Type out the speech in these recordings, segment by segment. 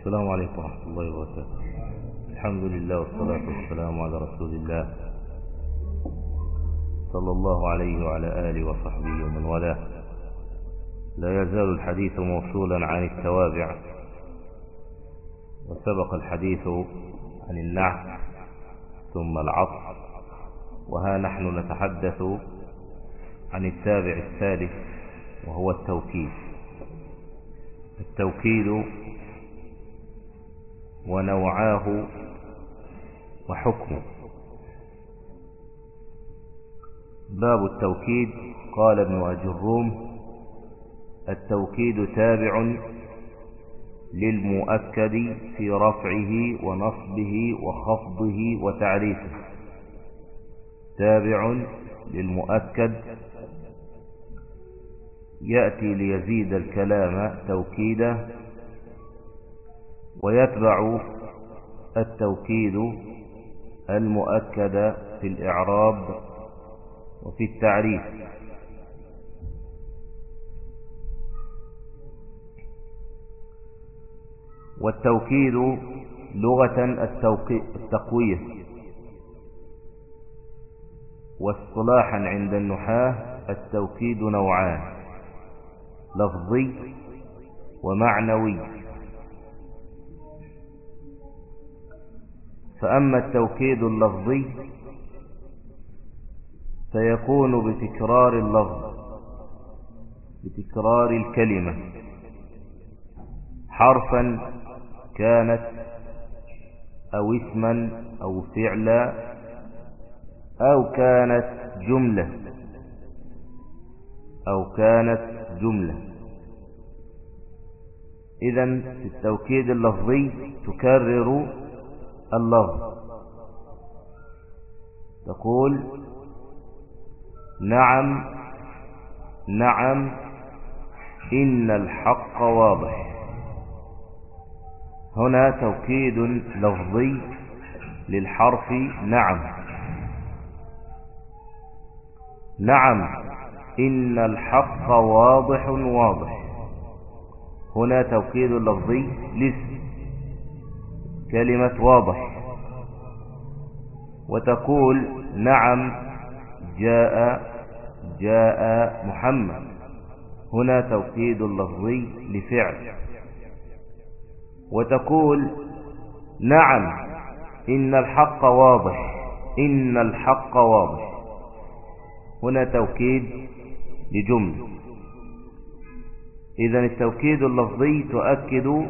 السلام عليكم ورحمة الله وبركاته. الحمد لله والصلاة والسلام على رسول الله صلى الله عليه وعلى آله وصحبه ومن والاه. لا يزال الحديث موصولا عن التوابع وسبق الحديث عن النعت ثم العطف وها نحن نتحدث عن التابع الثالث وهو التوكيد التوكيد ونوعاه وحكمه. باب التوكيد قال ابن أجروم التوكيد تابع للمؤكد في رفعه ونصبه وخفضه وتعريفه. تابع للمؤكد يأتي ليزيد الكلام توكيدا ويتبع التوكيد المؤكد في الإعراب وفي التعريف. والتوكيد لغة التقوية. واصطلاحا عند النحاة التوكيد نوعان لفظي ومعنوي. فأما التوكيد اللفظي فيكون بتكرار اللفظ بتكرار الكلمة. حرفا كانت أو اسما أو فعلا أو كانت جملة أو كانت جملة. إذا في التوكيد اللفظي تكرر اللفظ تقول نعم نعم إن الحق واضح. هنا توكيد لفظي للحرف نعم. نعم إن الحق واضح واضح. هنا توكيد لفظي لاسم كلمة واضح. وتقول نعم جاء جاء محمد. هنا توكيد لفظي لفعل. وتقول نعم إن الحق واضح إن الحق واضح. هنا توكيد لجملة. إذا التوكيد اللفظي تؤكد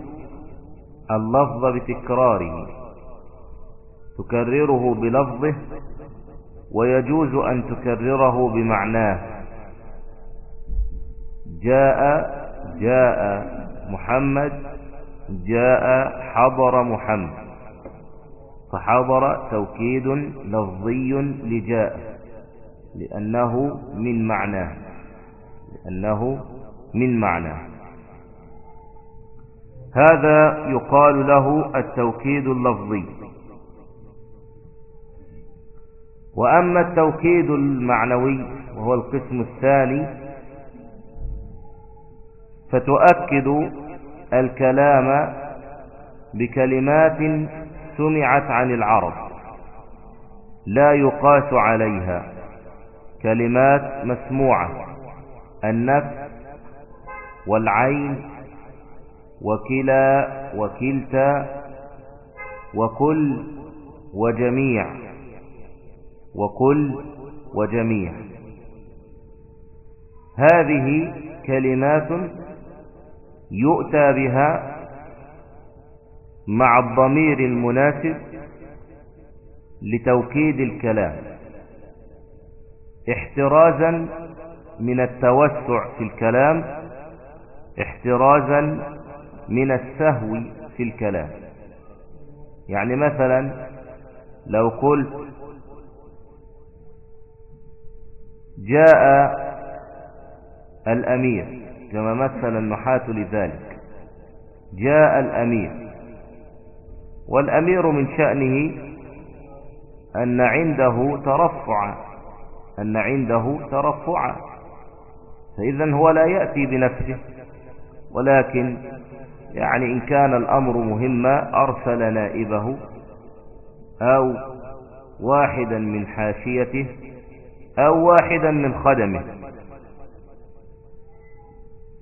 اللفظ بتكراره تكرره بلفظه ويجوز أن تكرره بمعناه. جاء جاء محمد جاء حضر محمد فحضر توكيد لفظي لجاء لأنه من معناه لأنه من معناه. هذا يقال له التوكيد اللفظي. وأما التوكيد المعنوي وهو القسم الثاني فتؤكد الكلام بكلمات سمعت عن العرب لا يقاس عليها كلمات مسموعة النفس والعين وكلا وكلتا وكل وجميع وكل وجميع. هذه كلمات يؤتى بها مع الضمير المناسب لتوكيد الكلام احترازا من التوسع في الكلام احترازا من السهو في الكلام. يعني مثلا لو قلت جاء الأمير كما مثل النحاة لذلك. جاء الأمير والأمير من شأنه أن عنده ترفعا أن عنده ترفعا فإذا هو لا يأتي بنفسه ولكن يعني إن كان الأمر مهما أرسل نائبه أو واحدا من حاشيته أو واحدا من خدمه.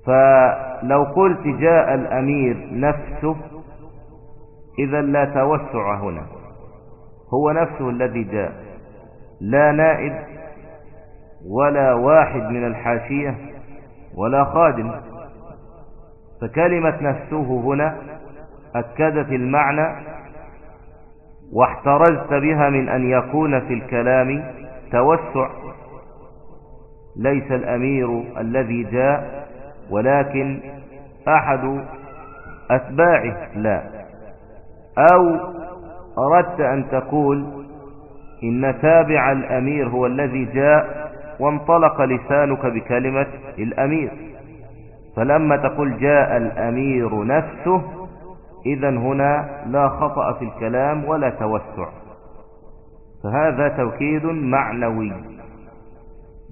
فلو قلت جاء الأمير نفسه إذا لا توسع هنا. هو نفسه الذي جاء. لا نائب ولا واحد من الحاشية ولا خادم. فكلمة نفسه هنا أكدت المعنى واحترزت بها من أن يكون في الكلام توسع. ليس الأمير الذي جاء ولكن أحد أتباعه لا. أو أردت أن تقول إن تابع الأمير هو الذي جاء وانطلق لسانك بكلمة الأمير. فلما تقول جاء الأمير نفسه إذا هنا لا خطأ في الكلام ولا توسع. فهذا توكيد معنوي.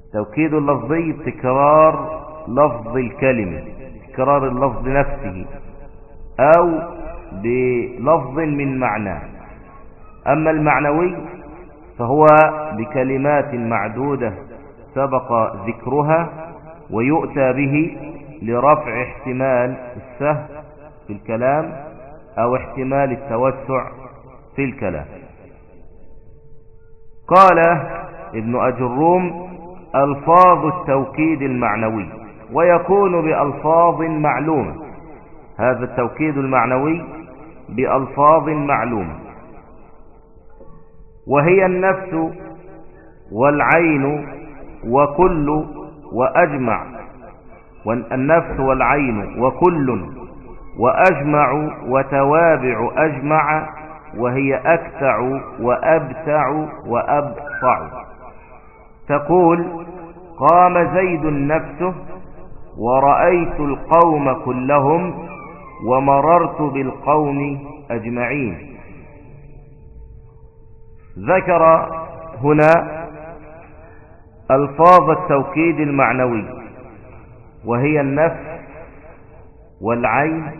التوكيد اللفظي تكرار لفظ الكلمة تكرار اللفظ نفسه أو بلفظ من معناه أما المعنوي فهو بكلمات معدودة سبق ذكرها ويؤتى به لرفع احتمال السهل في الكلام أو احتمال التوسع في الكلام. قال ابن أجروم ألفاظ التوكيد المعنوي ويكون بألفاظ معلومة. هذا التوكيد المعنوي بألفاظ معلومة. وهي النفس والعين وكل وأجمع. والنفس والعين وكل وأجمع وتوابع أجمع وهي أكتع وأبتع وأبطع. تقول قام زيد نفسه ورأيت القوم كلهم ومررت بالقوم أجمعين. ذكر هنا ألفاظ التوكيد المعنوي. وهي النفس والعين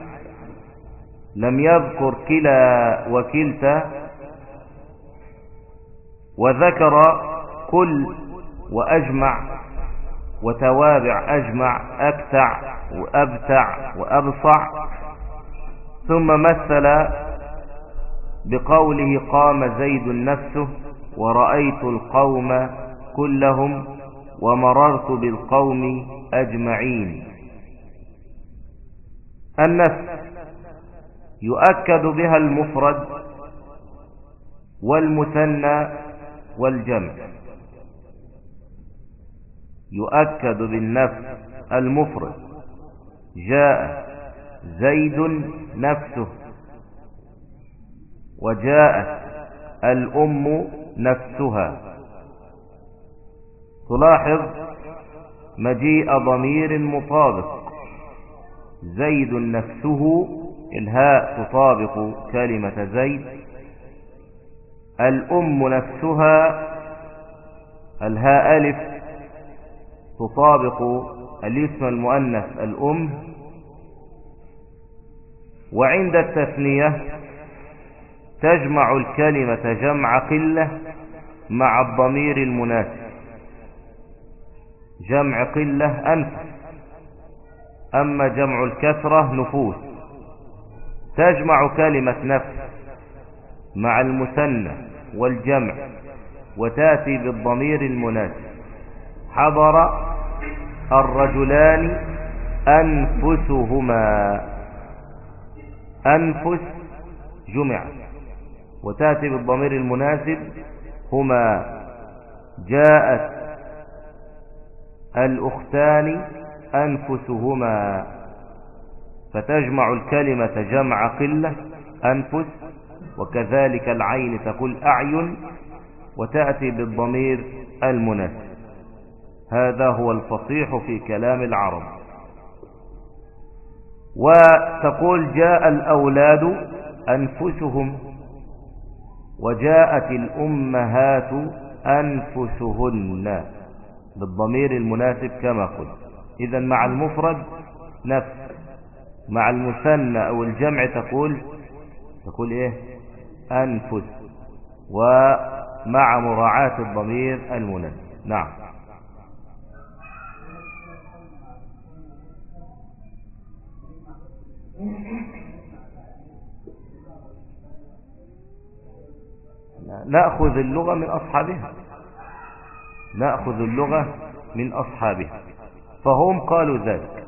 لم يذكر كلا وكلتا وذكر كل وأجمع وتوابع أجمع أكتع وأبتع وأبصع ثم مثل بقوله قام زيد نفسه ورأيت القوم كلهم ومررت بالقوم أجمعين. النفس يؤكد بها المفرد والمثنى والجمع. يؤكد بالنفس المفرد. جاء زيد نفسه وجاءت الأم نفسها. تلاحظ مجيء ضمير مطابق. زيد نفسه الهاء تطابق كلمة زيد. الأم نفسها الهاء ألف تطابق الاسم المؤنث الأم. وعند التثنية تجمع الكلمة جمع قلة مع الضمير المناسب. جمع قلة أنفس أما جمع الكثرة نفوس. تجمع كلمة نفس مع المثنى والجمع وتأتي بالضمير المناسب. حضر الرجلان أنفسهما. أنفس جمع وتأتي بالضمير المناسب هما. جاءت الأختان أنفسهما. فتجمع الكلمة جمع قلة أنفس وكذلك العين تقول أعين وتأتي بالضمير المناسب. هذا هو الفصيح في كلام العرب. وتقول جاء الأولاد أنفسهم وجاءت الأمهات أنفسهن. بالضمير المناسب كما قلت. إذا مع المفرد نفس. مع المثنى أو الجمع تقول تقول إيه؟ أنفس. ومع مراعاة الضمير المنى نعم. نأخذ اللغة من أصحابها. نأخذ اللغة من أصحابها. فهم قالوا ذلك.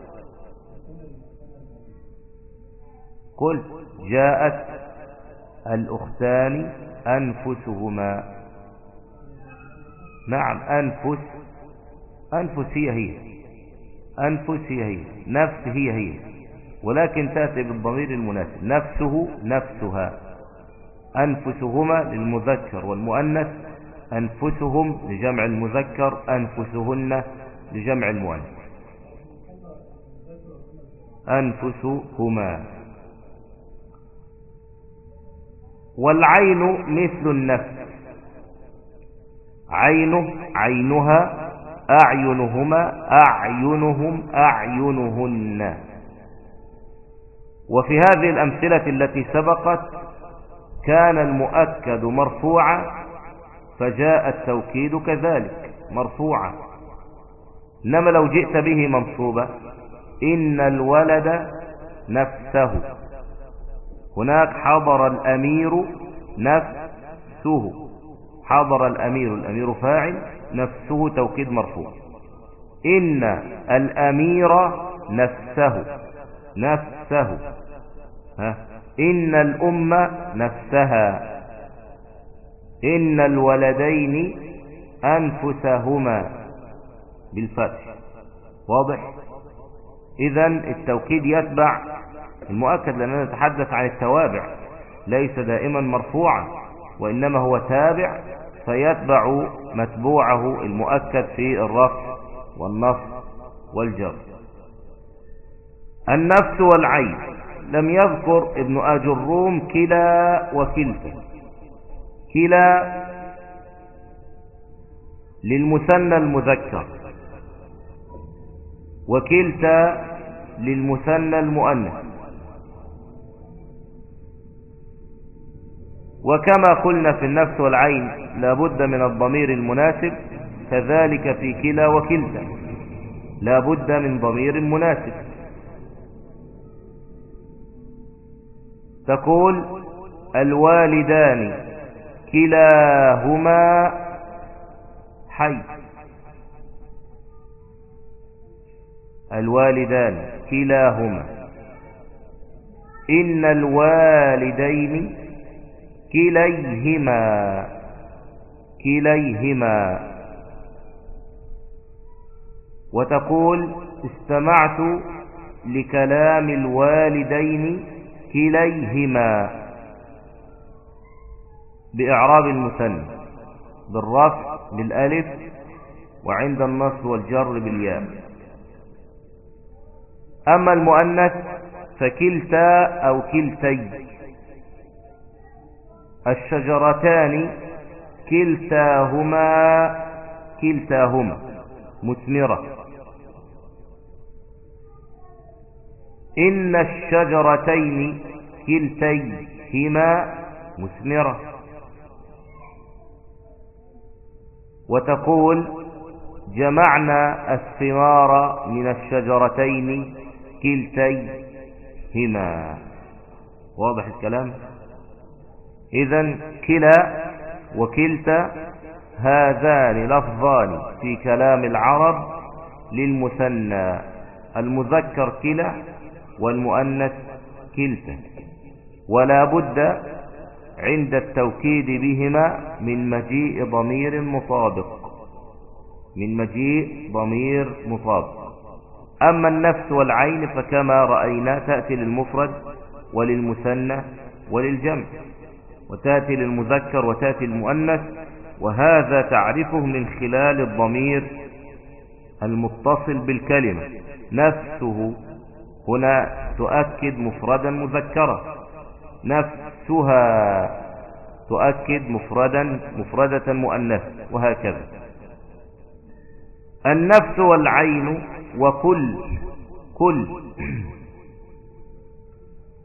قل جاءت الأختان أنفسهما. نعم أنفس أنفس هي هي أنفس هي هي نفس هي هي ولكن تأتي بالضمير المناسب. نفسه نفسها. أنفسهما للمذكر والمؤنث أنفسهم لجمع المذكر أنفسهن لجمع المؤنث. أنفسهما. والعين مثل النفس. عينه عينها أعينهما أعينهم أعينهن. وفي هذه الأمثلة التي سبقت كان المؤكد مرفوعا فجاء التوكيد كذلك مرفوعا. إنما لو جئت به منصوبا إن الولد نفسه. هناك حضر الأمير نفسه. حضر الأمير الأمير فاعل نفسه توكيد مرفوع. إن الأمير نفسه نفسه. ها؟ إن الأمة نفسها. إن الولدين أنفسهما بالفتح. واضح؟ إذا التوكيد يتبع المؤكد لأننا نتحدث عن التوابع ليس دائما مرفوعا وإنما هو تابع فيتبع متبوعه المؤكد في الرفع والنصب والجر. النفس والعين لم يذكر ابن أجروم كلا وكلتا. كلا للمثنى المذكر وكلتا للمثنى المؤنث. وكما قلنا في النفس والعين لابد من الضمير المناسب كذلك في كلا وكلتا. لابد من ضمير مناسب. تقول الوالدان كلاهما حي. الوالدان كلاهما. إن الوالدين كليهما. كليهما. وتقول استمعت لكلام الوالدين كليهما. بإعراب المثنى بالرفع بالألف وعند النص والجر بالياء. أما المؤنث فكلتا أو كلتي. الشجرتان كلتاهما كلتاهما مثمرة. إن الشجرتين كلتيهما مثمرة. وتقول جمعنا الثمار من الشجرتين كلتيهما واضح الكلام؟ اذا كلا وكلتا هذان لفظان في كلام العرب للمثنى المذكر كلا والمؤنث كلتا. ولا بد عند التوكيد بهما من مجيء ضمير مطابق. من مجيء ضمير مطابق. أما النفس والعين فكما رأينا تأتي للمفرد وللمثنى وللجمع وتأتي للمذكر وتأتي للمؤنث وهذا تعرفه من خلال الضمير المتصل بالكلمة. نفسه هنا تؤكد مفردا مذكرا. نفسها تؤكد مفردا مفردة مؤنث وهكذا. النفس والعين وكل كل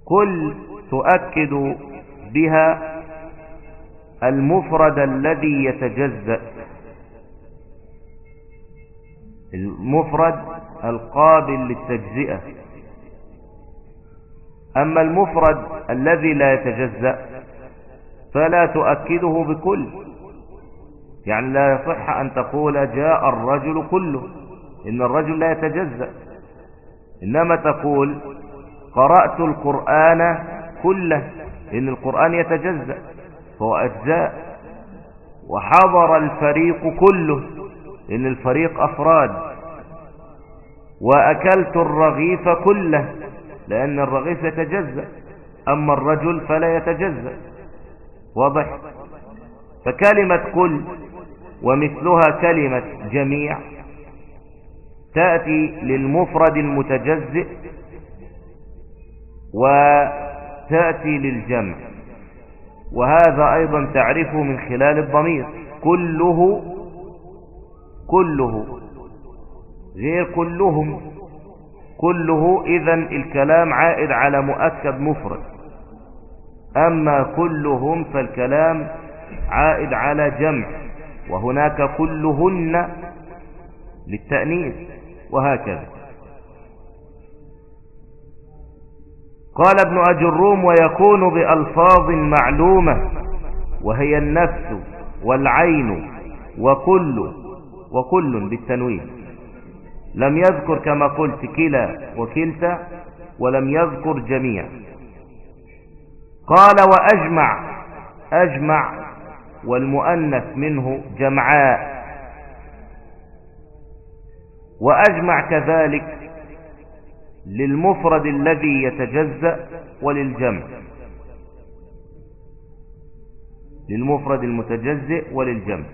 كل تؤكد بها المفرد الذي يتجزأ. المفرد القابل للتجزئة. أما المفرد الذي لا يتجزأ فلا تؤكده بكل يعني لا يصح أن تقول جاء الرجل كله إن الرجل لا يتجزأ. إنما تقول قرأت القرآن كله إن القرآن يتجزأ فهو أجزاء. وحضر الفريق كله إن الفريق أفراد. وأكلت الرغيف كله لأن الرغيف يتجزأ أما الرجل فلا يتجزأ. واضح؟ فكلمة كل ومثلها كلمة جميع تأتي للمفرد المتجزئ وتأتي للجمع. وهذا أيضا تعرفه من خلال الضمير. كله كله غير كلهم. كله إذا الكلام عائد على مؤكد مفرد. أما كلهم فالكلام عائد على جمع وهناك كلهن للتأنيث وهكذا. قال ابن أجروم ويكون بألفاظ معلومة وهي النفس والعين وكل وكل بالتنوين. لم يذكر كما قلت كلا وكلتا ولم يذكر جميع قال وأجمع أجمع والمؤنث منه جمعاء. وأجمع كذلك للمفرد الذي يتجزأ وللجمع. للمفرد المتجزئ وللجمع.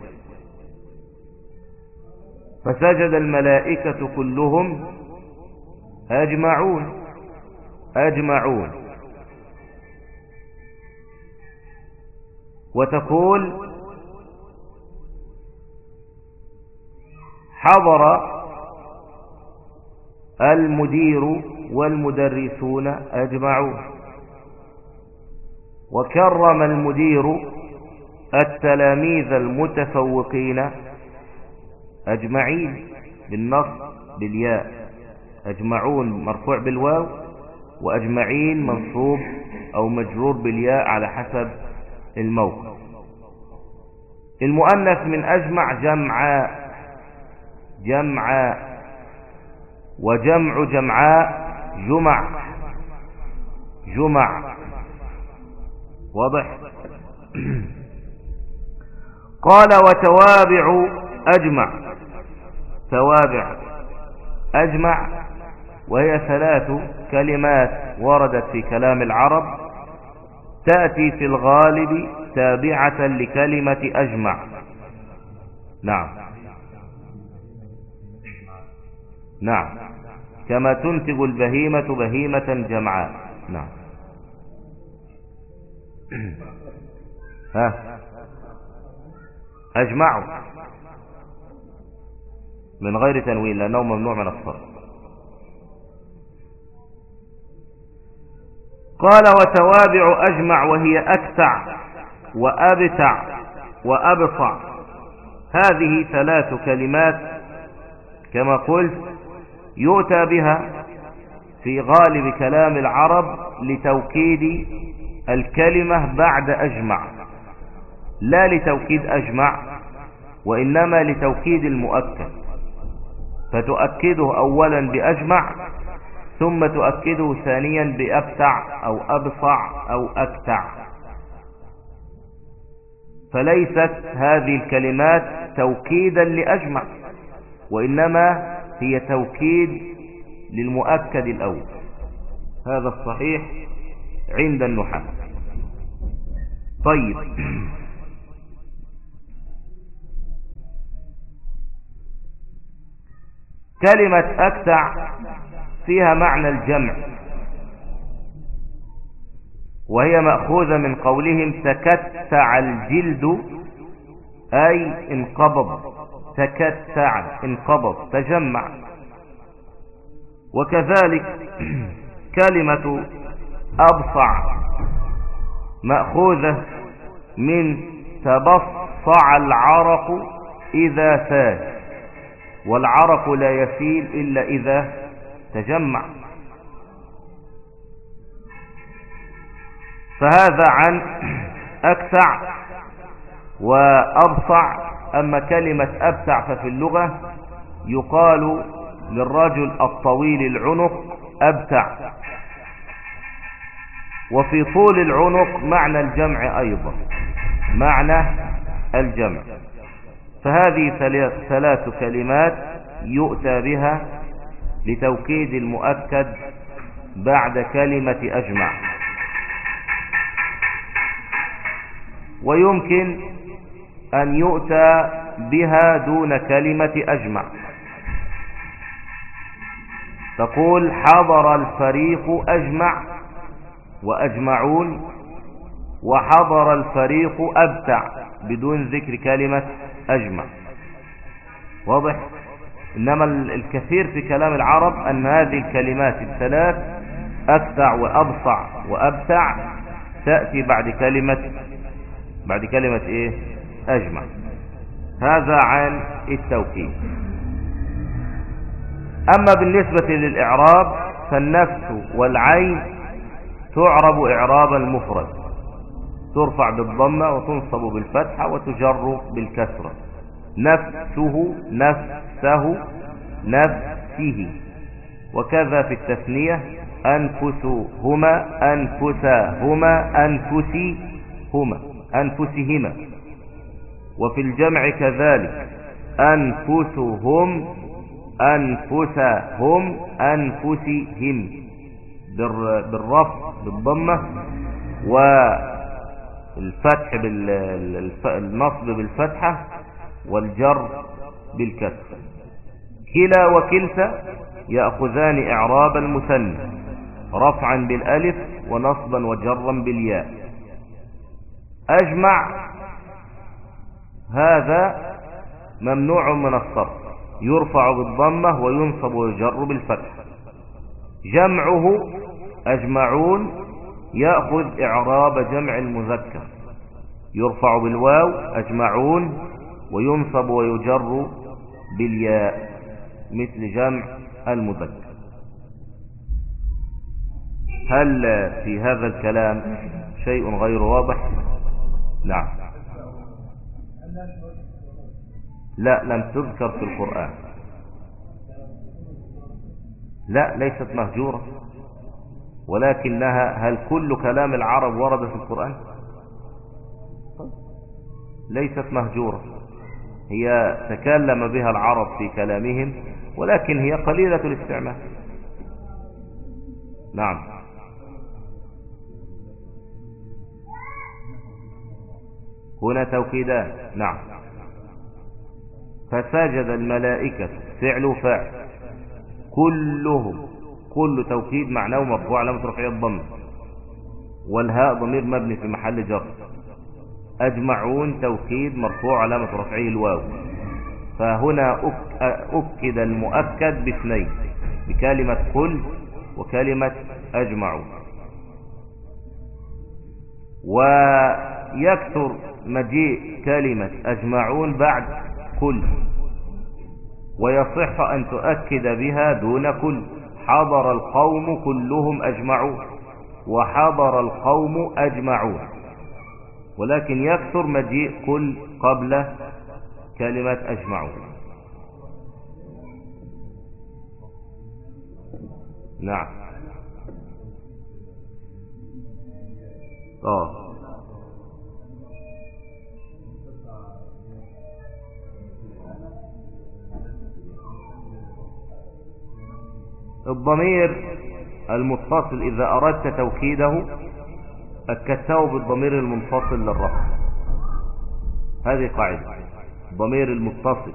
فسجد الملائكة كلهم أجمعون أجمعون. وتقول حضر المدير والمدرسون أجمعون. وكرم المدير التلاميذ المتفوقين أجمعين بالنص بالياء. أجمعون مرفوع بالواو وأجمعين منصوب أو مجرور بالياء على حسب الموقع المؤنث من أجمع جمعاء. جمعاء. وجمع جمعاء جمع. جمع. واضح؟ قال وتوابع أجمع. توابع أجمع وهي ثلاث كلمات وردت في كلام العرب تأتي في الغالب تابعة لكلمة أجمع. نعم. نعم. كما تنتج البهيمة بهيمة جمعاء. نعم. ها. أجمعوا. من غير تنوين لأنه ممنوع من الصرف. قال وتوابع أجمع وهي أكتع وأبتع وأبطع هذه ثلاث كلمات كما قلت يؤتى بها في غالب كلام العرب لتوكيد الكلمة بعد أجمع. لا لتوكيد أجمع وإنما لتوكيد المؤكد. فتؤكده أولا بأجمع ثم تؤكده ثانيا بأبتع أو أبصع أو أكتع. فليست هذه الكلمات توكيدا لأجمع وإنما هي توكيد للمؤكد الأول. هذا الصحيح عند النحاة. طيب. كلمة أكتع فيها معنى الجمع. وهي مأخوذة من قولهم تكتع الجلد أي انقبض. تكتع انقبض تجمع. وكذلك كلمة أبصع مأخوذة من تبصع العرق إذا سال والعرق لا يسيل إلا إذا تجمع. فهذا عن أكسع وأبصع. أما كلمة أبسع ففي اللغة يقال للرجل الطويل العنق أبتع. وفي طول العنق معنى الجمع أيضا معنى الجمع. فهذه ثلاث كلمات يؤتى بها لتوكيد المؤكد بعد كلمة أجمع. ويمكن أن يؤتى بها دون كلمة أجمع. تقول حضر الفريق أجمع وأجمعون وحضر الفريق أبتع بدون ذكر كلمة أجمع. واضح؟ إنما الكثير في كلام العرب أن هذه الكلمات الثلاث أكتع وأبصع وأبتع تأتي بعد كلمة بعد كلمة إيه؟ أجمع. هذا عن التوكيد. أما بالنسبة للإعراب فالنفس والعين تعرب إعراب المفرد. ترفع بالضمة وتنصب بالفتحة وتجر بالكسرة. نفسه نفسه نفسه. وكذا في التثنية أنفسهما أنفسهما أنفسهما أنفسهما. وفي الجمع كذلك أنفسهم أنفسهم أنفسهم. بالرفع بالضمة والفتح بالنصب بالفتحة والجر بالكسر. كلا وكلتا يأخذان إعراب المثنى رفعا بالألف ونصبا وجرا بالياء. أجمع هذا ممنوع من الصرف يرفع بالضمة وينصب ويجر بالفتح جمعه أجمعون يأخذ إعراب جمع المذكر. يرفع بالواو أجمعون وينصب ويجر بالياء مثل جمع المذكر. هل في هذا الكلام شيء غير واضح؟ نعم. لا لم تذكر في القرآن. لا ليست مهجورة. ولكنها هل كل كلام العرب ورد في القرآن؟ ليست مهجورة. هي تكلم بها العرب في كلامهم ولكن هي قليلة الاستعمال. نعم. هنا توكيدان. نعم. فسجد الملائكة فعل فاعل كلهم كل توكيد معناه مرفوع علامة رفعه الضم. والهاء ضمير مبني في محل جر. أجمعون توكيد مرفوع علامة رفعه الواو. فهنا أكد المؤكد باثنين. بكلمة كل وكلمة أجمعون ويكثر مجيء كلمة أجمعون بعد كل ويصح أن تؤكد بها دون كل حضر القوم كلهم أجمعون وحضر القوم أجمعون. ولكن يكثر مجيء كل قبل كلمة أجمعون. نعم. آه. الضمير المتصل إذا أردت توكيده أكدته بالضمير المنفصل للرفع. هذه قاعدة. ضمير المتصل.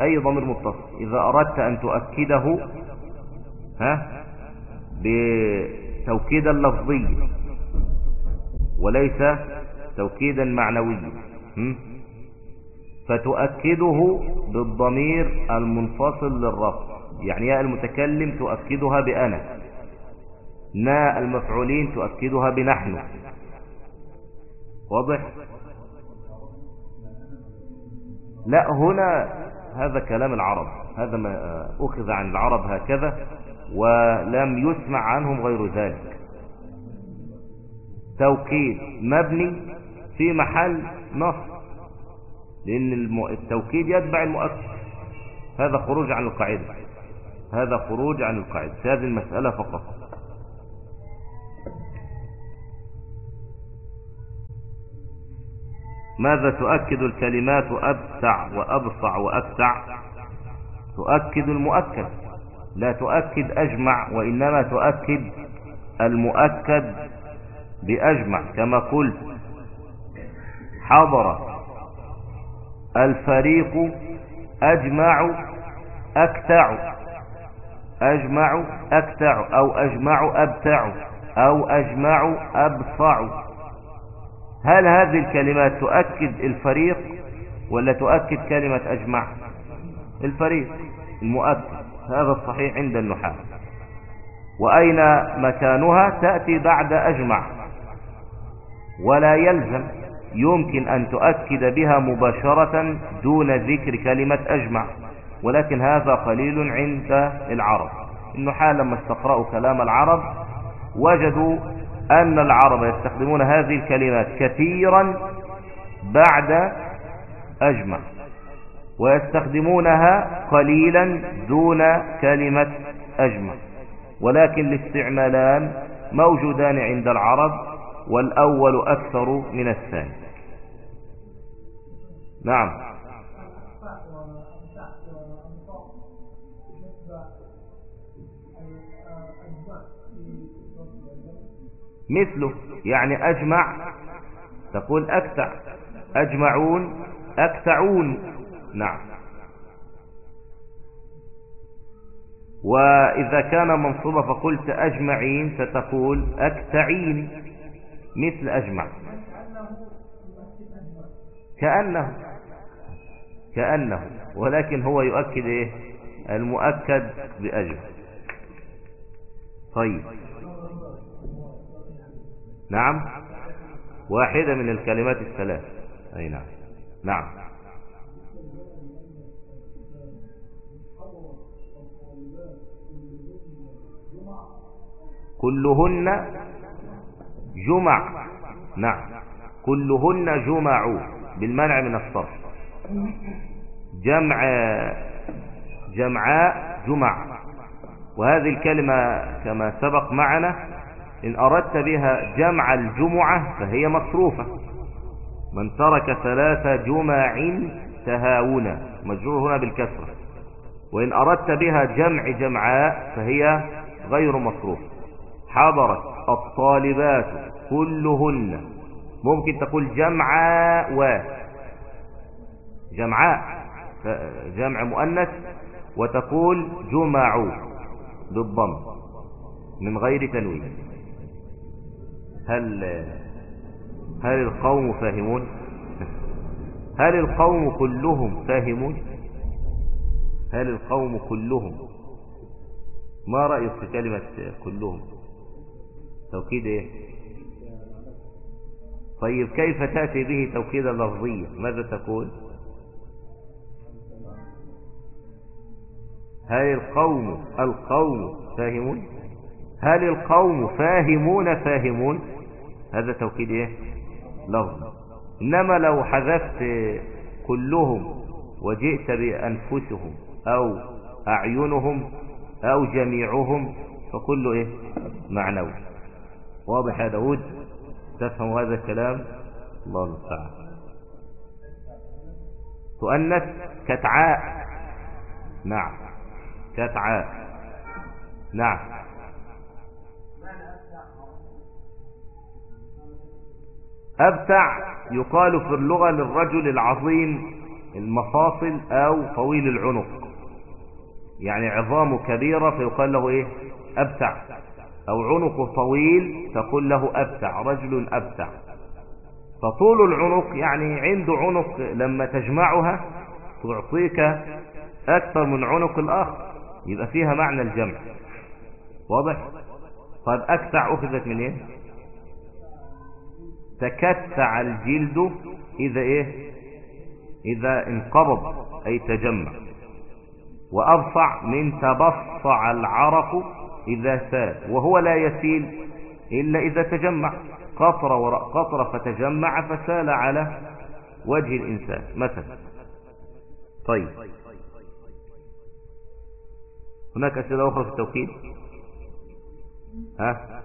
أي ضمير متصل؟ إذا أردت أن تؤكده ها؟ بتوكيدا لفظيا وليس توكيدا معنويا فتؤكده بالضمير المنفصل للرفع. يعني يا المتكلم تؤكدها بأنا نا المفعولين تؤكدها بنحن. واضح؟ لا هنا هذا كلام العرب هذا ما أخذ عن العرب هكذا ولم يسمع عنهم غير ذلك. توكيد مبني في محل نصب لأن التوكيد يتبع المؤكد هذا خروج عن القاعدة. هذا خروج عن القاعدة هذه المسألة فقط. ماذا تؤكد الكلمات أبسع وأبصع وأبسع تؤكد المؤكد. لا تؤكد أجمع وإنما تؤكد المؤكد بأجمع كما قلت. حضر. الفريق أجمع أكتع. أجمع أكتع أو أجمع أبتع أو أجمع أبصع. هل هذه الكلمات تؤكد الفريق ولا تؤكد كلمة أجمع؟ الفريق المؤكد. هذا الصحيح عند النحاة. وأين مكانها؟ تأتي بعد أجمع. ولا يلزم يمكن أن تؤكد بها مباشرة دون ذكر كلمة أجمع. ولكن هذا قليل عند العرب. النحاة لما استقرأوا كلام العرب وجدوا أن العرب يستخدمون هذه الكلمات كثيرا بعد أجمع ويستخدمونها قليلا دون كلمة أجمع. ولكن الاستعمالان موجودان عند العرب والأول أكثر من الثاني. نعم. مثله يعني أجمع تقول أكتع أجمعون أكتعون نعم. وإذا كان منصوبة فقلت أجمعين فتقول أكتعين مثل أجمع. كأنه كأنه ولكن هو يؤكد إيه؟ المؤكد بأجمع طيب. نعم. واحدة من الكلمات الثلاث. أي نعم. نعم. كلهن جمع. نعم. كلهن جمع بالمنع من الصرف. جمع جمعاء جمع. وهذه الكلمة كما سبق معنا إن أردت بها جمع الجمعة فهي مصروفة. من ترك ثلاث جمع تهاونا مجرور هنا بالكسرة. وإن أردت بها جمع جمعاء فهي غير مصروفة حضرت الطالبات كلهن. ممكن تقول جمعاء و جمعاء جمع مؤنث وتقول جمع بالضم من غير تنوين. هل هل القوم فاهمون؟ هل القوم كلهم فاهمون؟ هل القوم كلهم؟ ما رأيك في كلمة كلهم؟ توكيد إيه؟ طيب كيف تأتي به توكيدا لفظيا ماذا تقول؟ هل القوم القوم فاهمون؟ هل القوم فاهمون فاهمون؟ هذا توكيد إيه؟ لفظ. إنما لو حذفت كلهم وجئت بأنفسهم أو أعينهم أو جميعهم فكله إيه؟ معنوي. واضح يا داود؟ تفهم هذا الكلام؟ الله المستعان. تؤنث كتعاء. نعم. كتعاء نعم. أبتع يقال في اللغة للرجل العظيم المفاصل أو طويل العنق. يعني عظامه كبيرة فيقال له إيه؟ أبتع. أو عنقه طويل تقول له أبتع رجل أبتع. فطول العنق يعني عنده عنق لما تجمعها تعطيك أكثر من عنق الآخر. يبقى فيها معنى الجمع. واضح؟ طيب أكتع أخذت من إيه؟ تكتع الجلد إذا إيه؟ إذا انقبض أي تجمع. وأبصع من تبصع العرق إذا سال وهو لا يسيل إلا إذا تجمع. قطر وراء قطر فتجمع فسال على وجه الإنسان مثلا. طيب. هناك أسئلة أخرى في التوكيد؟ ها؟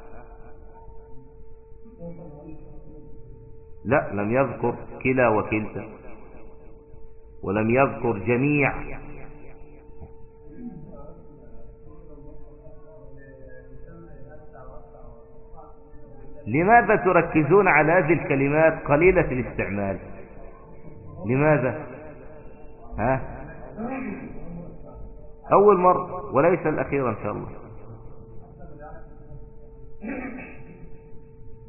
لا لم يذكر كلا وكلتا. ولم يذكر جميع. لماذا تركزون على هذه الكلمات قليلة الاستعمال؟ لماذا؟ ها؟ أول مرة وليس الأخير إن شاء الله.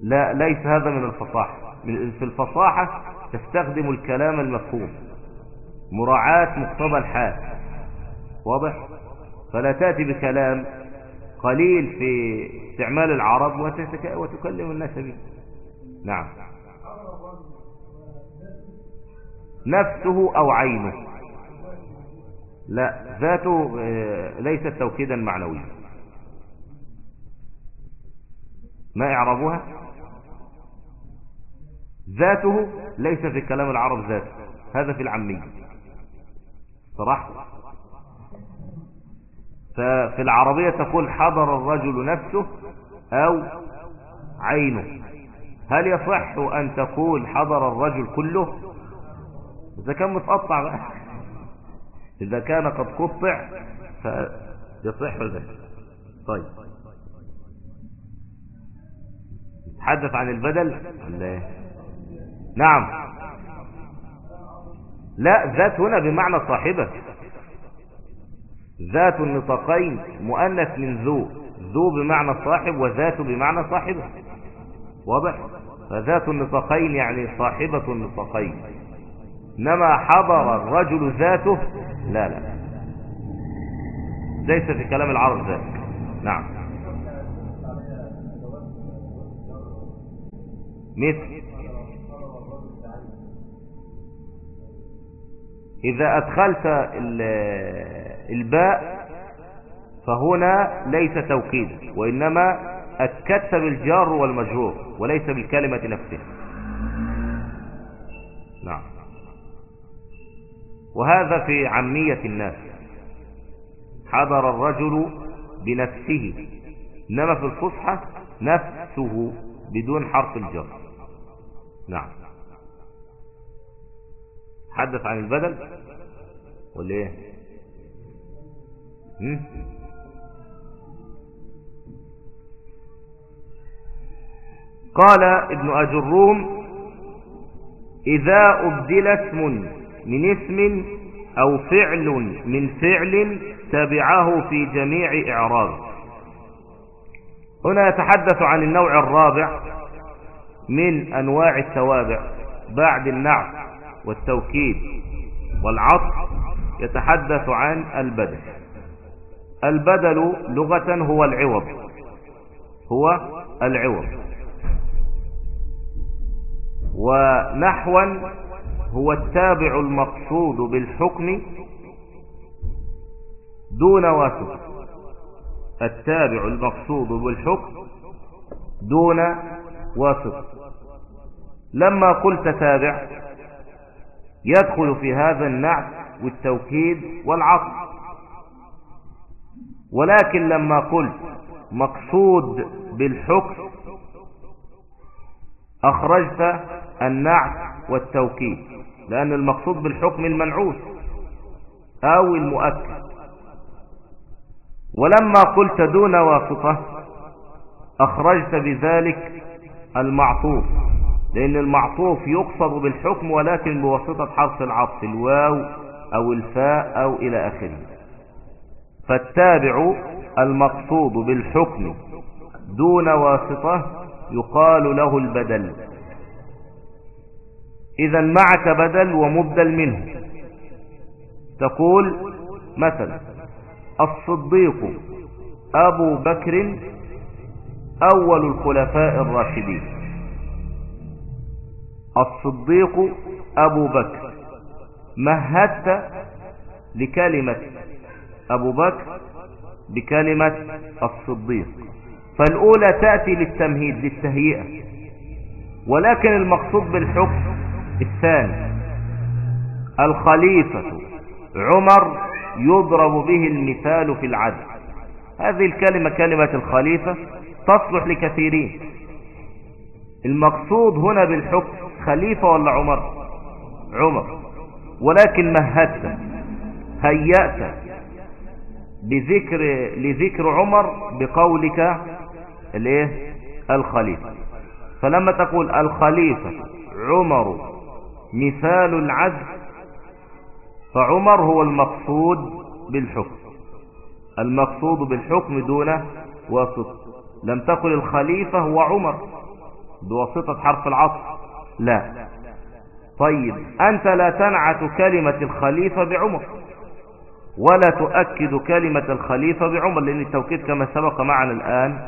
لا ليس هذا من الفصاحة. في الفصاحة تستخدم الكلام المفهوم. مراعاة مقتضى الحال. واضح؟ فلا تأتي بكلام قليل في استعمال العرب وتكلم الناس به. نعم. نفسه أو عينه. لا ذاته آه، ليست توكيدا معنويا. ما إعرابها؟ ذاته ليس في كلام العرب ذاته. هذا في العامية. صراحة. ففي العربية تقول حضر الرجل نفسه أو عينه. هل يصح أن تقول حضر الرجل كله؟ إذا كان متقطع بقى. إذا كان قد قطع فيصح ذلك طيب. تحدث عن البدل ولا نعم. لا ذات هنا بمعنى صاحبة. ذات النطاقين مؤنث من ذو. ذو بمعنى صاحب وذات بمعنى صاحبة. واضح؟ فذات النطاقين يعني صاحبة النطاقين إنما حضر الرجل ذاته لا لا. ليس في كلام العرب ذلك. نعم. مثل إذا أدخلت الباء فهنا ليس توكيد وإنما أكدت بالجار والمجرور وليس بالكلمة نفسها. نعم. وهذا في عامية الناس. حضر الرجل بنفسه إنما في الفصحى نفسه بدون حرف الجر. نعم. حدث عن البدل ولا إيه؟ قال ابن أجروم إذا أبدل اسم من اسم أو فعل من فعل تبعه في جميع إعرابه هنا يتحدث عن النوع الرابع من أنواع التوابع بعد النعت والتوكيد والعطف يتحدث عن البدل. البدل لغة هو العوض هو العوض. ونحوا هو التابع المقصود بالحكم دون واسطة. التابع المقصود بالحكم دون واسطة. لما قلت تابع يدخل في هذا النعت والتوكيد والعطف ولكن لما قلت مقصود بالحكم أخرجت النعت والتوكيد لأن المقصود بالحكم المنعوت أو المؤكد. ولما قلت دون واسطة أخرجت بذلك المعطوف لأن المعطوف يقصد بالحكم ولكن بواسطة حرف العطف الواو أو الفاء أو إلى آخره. فالتابع المقصود بالحكم دون واسطة يقال له البدل. إذا معك بدل ومبدل منه. تقول مثلا الصديق أبو بكر أول الخلفاء الراشدين. الصديق أبو بكر. مهدت لكلمة أبو بكر بكلمة الصديق. فالأولى تأتي للتمهيد للتهيئة. ولكن المقصود بالحكم الثاني الخليفة عمر يضرب به المثال في العدل. هذه الكلمة كلمة الخليفة تصلح لكثيرين. المقصود هنا بالحكم خليفة ولا عمر؟ عمر. ولكن مهدت هيأت بذكر لذكر عمر بقولك الايه؟ الخليفة. فلما تقول الخليفة عمر مثال العدل فعمر هو المقصود بالحكم. المقصود بالحكم دون واسطة. لم تقل الخليفة هو عمر بواسطة حرف العطف. لا. طيب أنت لا تنعت كلمة الخليفة بعمر ولا تؤكد كلمة الخليفة بعمر لأن التوكيد كما سبق معنا الآن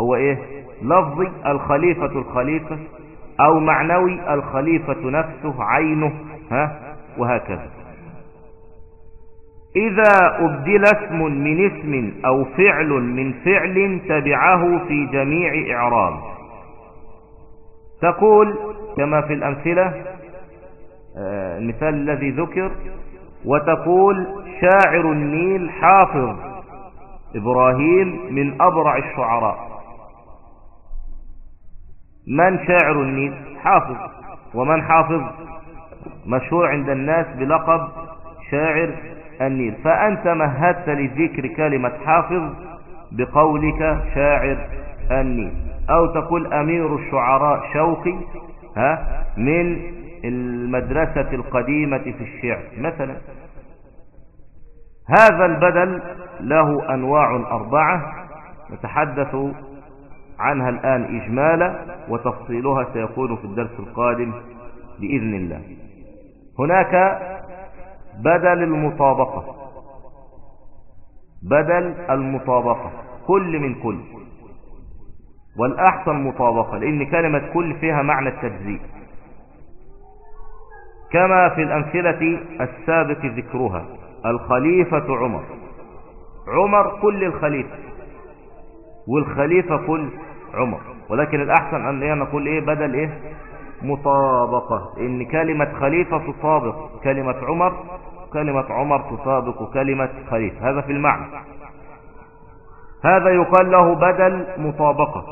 هو إيه؟ لفظي الخليفة الخليفة أو معنوي الخليفة نفسه عينه ها؟ وهكذا. إذا أبدل اسم من اسم أو فعل من فعل تبعه في جميع إعراب. تقول كما في الأمثلة آه، المثال الذي ذكر وتقول شاعر النيل حافظ إبراهيم من أبرع الشعراء. من شاعر النيل حافظ. ومن حافظ؟ مشهور عند الناس بلقب شاعر النيل. فأنت مهدت لذكر كلمة حافظ بقولك شاعر النيل. أو تقول أمير الشعراء شوقي ها من المدرسة القديمة في الشعر مثلا. هذا البدل له أنواع أربعة. نتحدث عنها الآن إجمالا وتفصيلها سيكون في الدرس القادم بإذن الله. هناك بدل المطابقة. بدل المطابقة. كل من كل. والأحسن مطابقة لأن كلمة كل فيها معنى التجزيء. كما في الأمثلة السابق ذكرها الخليفة عمر. عمر كل الخليفة والخليفة كل عمر. ولكن الأحسن أن نقول إيه بدل إيه مطابقة. إن كلمة خليفة تطابق كلمة عمر كلمة عمر تطابق كلمة خليفة. هذا في المعنى. هذا يقال له بدل مطابقة.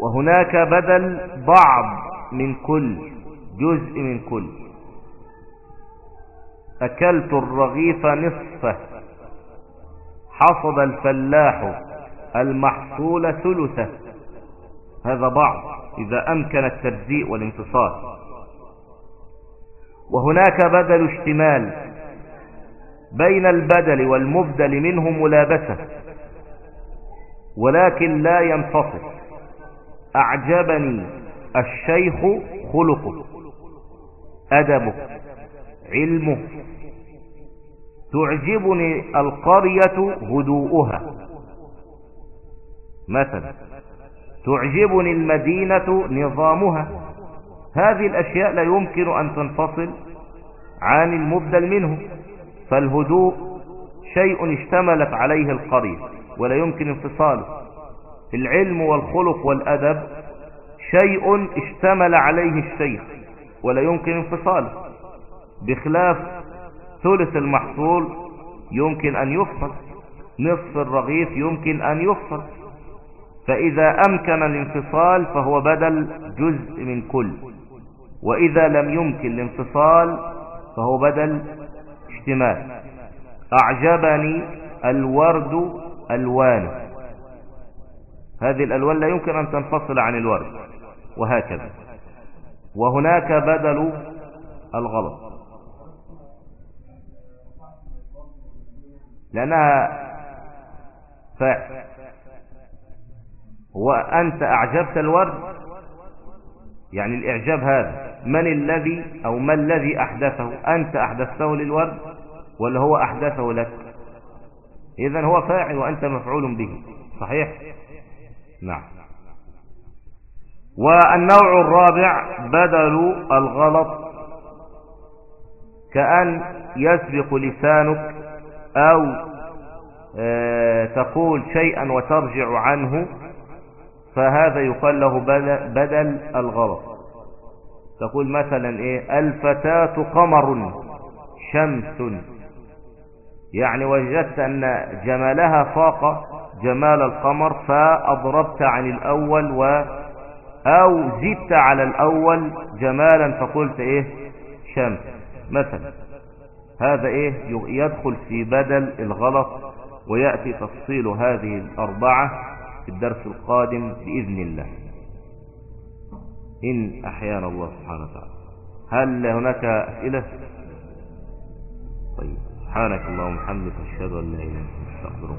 وهناك بدل بعض من كل جزء من كل. أكلت الرغيف نصفه حصد الفلاح المحصول ثلثه. هذا بعض إذا أمكن التجزيء والانتصال وهناك بدل اشتمال بين البدل والمبدل منه ملابسة. ولكن لا ينفصل. أعجبني الشيخ خلقه. أدبه. علمه. تعجبني القرية هدوءها. مثلا تعجبني المدينة نظامها. هذه الأشياء لا يمكن أن تنفصل عن المبدل منه فالهدوء شيء اشتملت عليه القرية ولا يمكن انفصاله. العلم والخلق والأدب شيء اشتمل عليه الشيخ ولا يمكن انفصاله. بخلاف ثلث المحصول يمكن أن يفصل نصف الرغيف يمكن أن يفصل. فإذا أمكن الانفصال فهو بدل جزء من كل وإذا لم يمكن الانفصال فهو بدل اشتمال أعجبني الورد ألوان. هذه الألوان لا يمكن أن تنفصل عن الورد وهكذا. وهناك بدل الغلط. لأنها فاعل. وأنت أعجبت الورد؟ يعني الإعجاب هذا من الذي أو ما الذي أحدثه؟ أنت أحدثته للورد ولا هو أحدثه لك؟ إذن هو فاعل وأنت مفعول به صحيح؟ نعم. والنوع الرابع بدل الغلط. كأن يسبق لسانك أو آه، تقول شيئا وترجع عنه فهذا يقال له بدل الغلط تقول مثلا إيه؟ الفتاة قمر شمس. يعني وجدت أن جمالها فاق جمال القمر فأضربت عن الأول و أو زدت على الأول جمالا فقلت إيه؟ شمس. مثلا هذا إيه؟ يدخل في بدل الغلط ويأتي تفصيل هذه الأربعة. في الدرس القادم بإذن الله. إن أحيانا الله سبحانه وتعالى. هل هناك أسئلة؟ طيب. سبحانك اللهم وبحمدك أشهد أن لا إله إلا أنت أستغفرك.